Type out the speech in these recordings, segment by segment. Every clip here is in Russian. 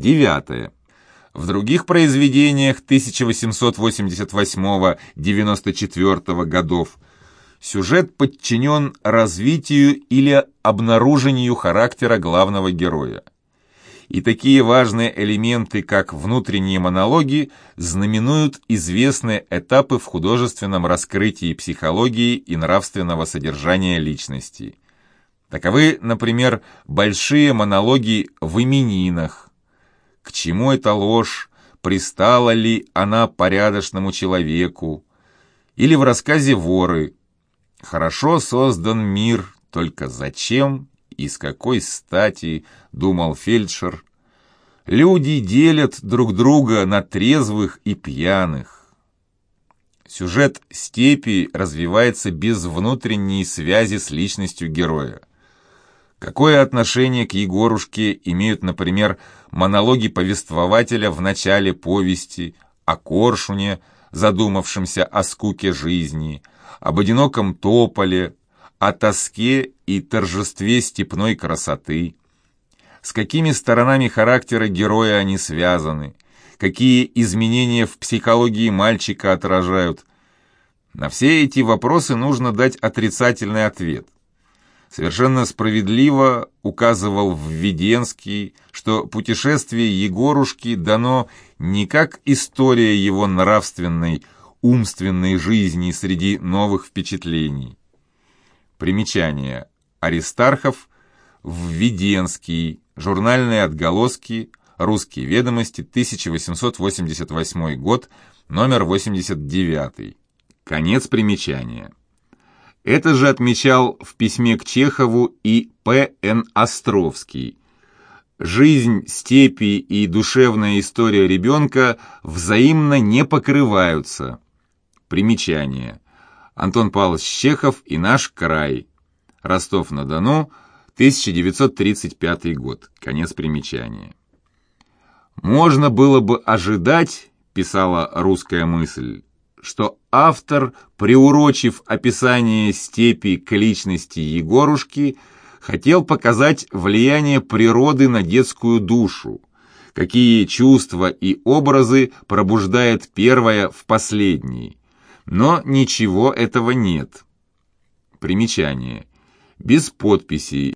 Девятое. В других произведениях 1888-94 годов сюжет подчинен развитию или обнаружению характера главного героя. И такие важные элементы, как внутренние монологи, знаменуют известные этапы в художественном раскрытии психологии и нравственного содержания личности. Таковы, например, большие монологи в именинах, к чему эта ложь, пристала ли она порядочному человеку, или в рассказе «Воры» «Хорошо создан мир, только зачем и с какой стати?» — думал фельдшер. «Люди делят друг друга на трезвых и пьяных». Сюжет «Степи» развивается без внутренней связи с личностью героя. Какое отношение к Егорушке имеют, например, монологи повествователя в начале повести о Коршуне, задумавшемся о скуке жизни, об одиноком тополе, о тоске и торжестве степной красоты? С какими сторонами характера героя они связаны? Какие изменения в психологии мальчика отражают? На все эти вопросы нужно дать отрицательный ответ – совершенно справедливо указывал Введенский, что путешествие Егорушки дано не как история его нравственной, умственной жизни среди новых впечатлений. Примечание. Аристархов, Введенский, журнальные отголоски, Русские ведомости, 1888 год, номер 89. Конец примечания. Это же отмечал в письме к Чехову и П.Н. Островский. Жизнь, степи и душевная история ребенка взаимно не покрываются. Примечание. Антон Павлович Чехов и наш край. Ростов-на-Дону, 1935 год. Конец примечания. Можно было бы ожидать, писала русская мысль, что автор, приурочив описание степи к личности Егорушки, хотел показать влияние природы на детскую душу, какие чувства и образы пробуждает первое в последней. Но ничего этого нет. Примечание. Без подписей.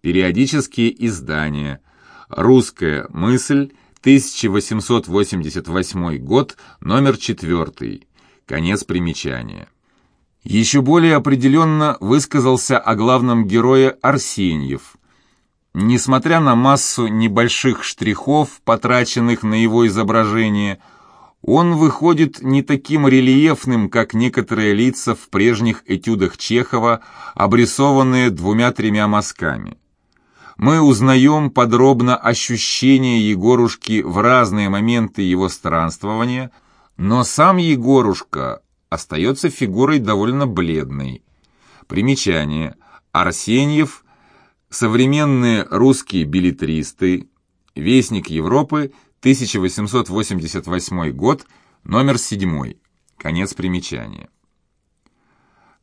Периодические издания. Русская мысль – 1888 год, номер 4. Конец примечания. Еще более определенно высказался о главном герое Арсеньев. Несмотря на массу небольших штрихов, потраченных на его изображение, он выходит не таким рельефным, как некоторые лица в прежних этюдах Чехова, обрисованные двумя-тремя мазками мы узнаем подробно ощущения Егорушки в разные моменты его странствования, но сам Егорушка остается фигурой довольно бледной. Примечание. Арсеньев, современные русские билетристы, Вестник Европы, 1888 год, номер 7. Конец примечания.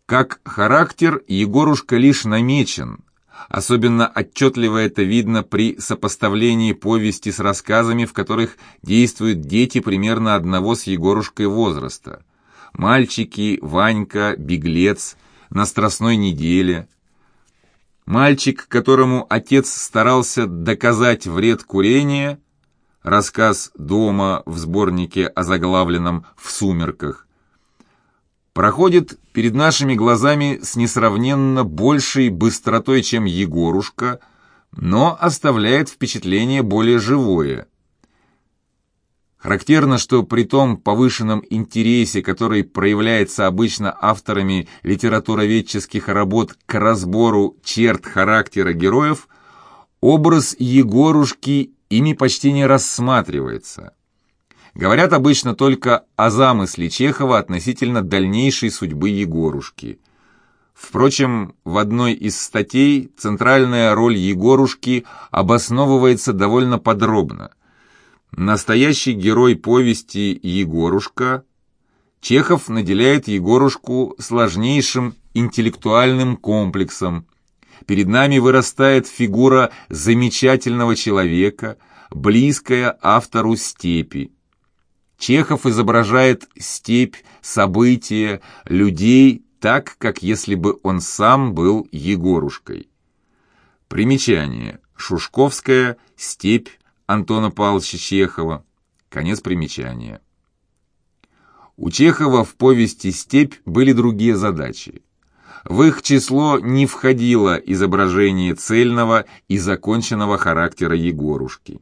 Как характер Егорушка лишь намечен, Особенно отчетливо это видно при сопоставлении повести с рассказами, в которых действуют дети примерно одного с Егорушкой возраста. Мальчики, Ванька, Беглец, на Страстной неделе. Мальчик, которому отец старался доказать вред курения, рассказ «Дома» в сборнике, озаглавленном «В сумерках», проходит перед нашими глазами с несравненно большей быстротой, чем Егорушка, но оставляет впечатление более живое. Характерно, что при том повышенном интересе, который проявляется обычно авторами литературоведческих работ к разбору черт характера героев, образ Егорушки ими почти не рассматривается говорят обычно только о замысле Чехова относительно дальнейшей судьбы Егорушки. Впрочем, в одной из статей центральная роль Егорушки обосновывается довольно подробно. Настоящий герой повести Егорушка Чехов наделяет Егорушку сложнейшим интеллектуальным комплексом. Перед нами вырастает фигура замечательного человека – близкая автору степи. Чехов изображает степь, события, людей так, как если бы он сам был Егорушкой. Примечание. Шушковская «Степь» Антона Павловича Чехова. Конец примечания. У Чехова в повести «Степь» были другие задачи. В их число не входило изображение цельного и законченного характера Егорушки.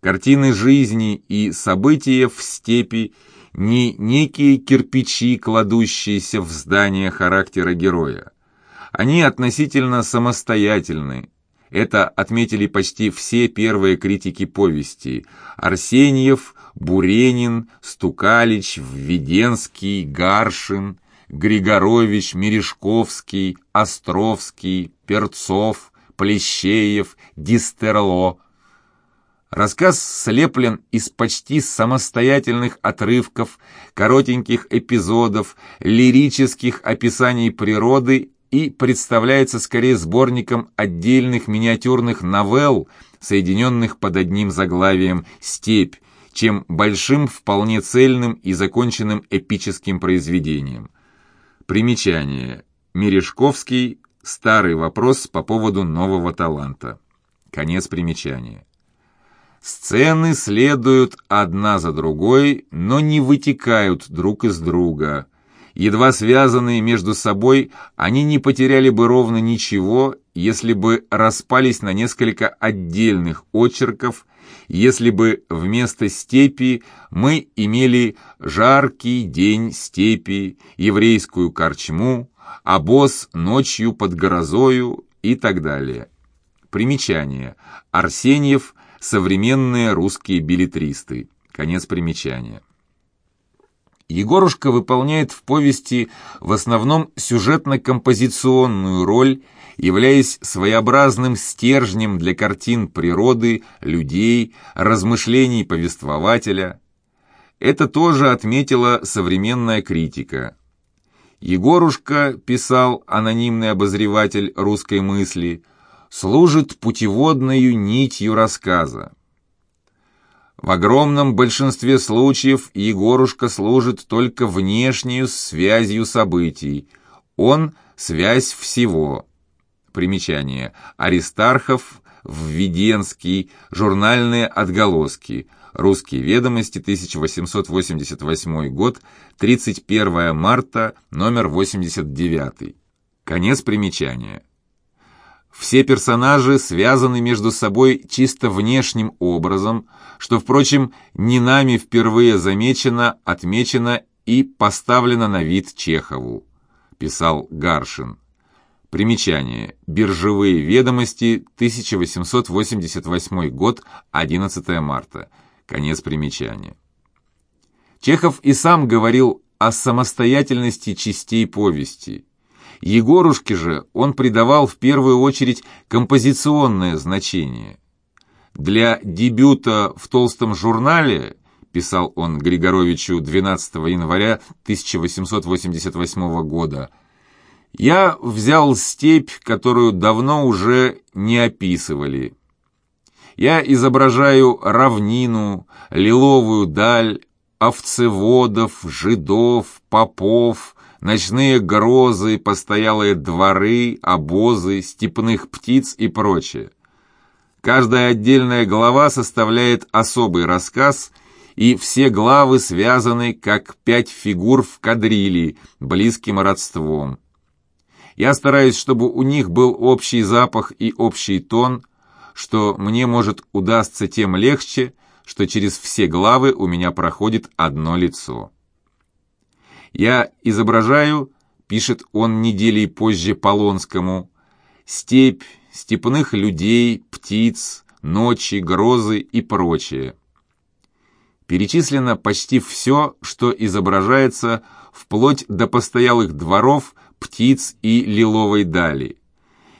Картины жизни и события в степи не некие кирпичи, кладущиеся в здание характера героя. Они относительно самостоятельны, это отметили почти все первые критики повести. Арсеньев, Буренин, Стукалич, Введенский, Гаршин, Григорович, Мережковский, Островский, Перцов, Плещеев, Дистерло. Рассказ слеплен из почти самостоятельных отрывков, коротеньких эпизодов, лирических описаний природы и представляется скорее сборником отдельных миниатюрных новелл, соединенных под одним заглавием «Степь», чем большим, вполне цельным и законченным эпическим произведением. Примечание. Мережковский. Старый вопрос по поводу нового таланта. Конец примечания. Сцены следуют одна за другой, но не вытекают друг из друга – Едва связанные между собой, они не потеряли бы ровно ничего, если бы распались на несколько отдельных очерков, если бы вместо степи мы имели жаркий день степи, еврейскую корчму, обоз ночью под грозою и так далее. Примечание. Арсеньев «Современные русские билетристы». Конец примечания. Егорушка выполняет в повести в основном сюжетно-композиционную роль, являясь своеобразным стержнем для картин природы, людей, размышлений повествователя. Это тоже отметила современная критика. Егорушка, писал анонимный обозреватель русской мысли, служит путеводною нитью рассказа. В огромном большинстве случаев Егорушка служит только внешнюю связью событий. Он – связь всего. Примечание. Аристархов, Введенский, журнальные отголоски. Русские ведомости, 1888 год, 31 марта, номер 89. Конец примечания. Все персонажи связаны между собой чисто внешним образом, что, впрочем, не нами впервые замечено, отмечено и поставлено на вид Чехову, писал Гаршин. Примечание. Биржевые ведомости, 1888 год, 11 марта. Конец примечания. Чехов и сам говорил о самостоятельности частей повести – Егорушке же он придавал в первую очередь композиционное значение. Для дебюта в толстом журнале, писал он Григоровичу 12 января 1888 года, я взял степь, которую давно уже не описывали. Я изображаю равнину, лиловую даль, овцеводов, жидов, попов, ночные грозы, постоялые дворы, обозы, степных птиц и прочее. Каждая отдельная глава составляет особый рассказ, и все главы связаны как пять фигур в кадрили, близким родством. Я стараюсь, чтобы у них был общий запах и общий тон, что мне может удастся тем легче, что через все главы у меня проходит одно лицо. Я изображаю, пишет он недели позже Полонскому, степь, степных людей, птиц, ночи, грозы и прочее. Перечислено почти все, что изображается вплоть до постоялых дворов, птиц и лиловой дали.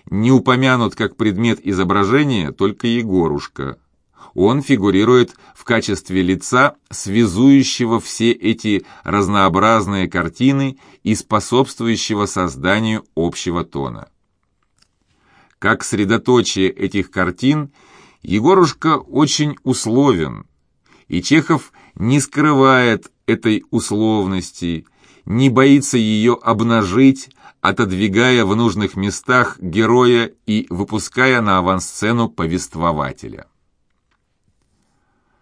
Не упомянут как предмет изображения только Егорушка – он фигурирует в качестве лица, связующего все эти разнообразные картины и способствующего созданию общего тона. Как средоточие этих картин, Егорушка очень условен, и Чехов не скрывает этой условности, не боится ее обнажить, отодвигая в нужных местах героя и выпуская на авансцену повествователя.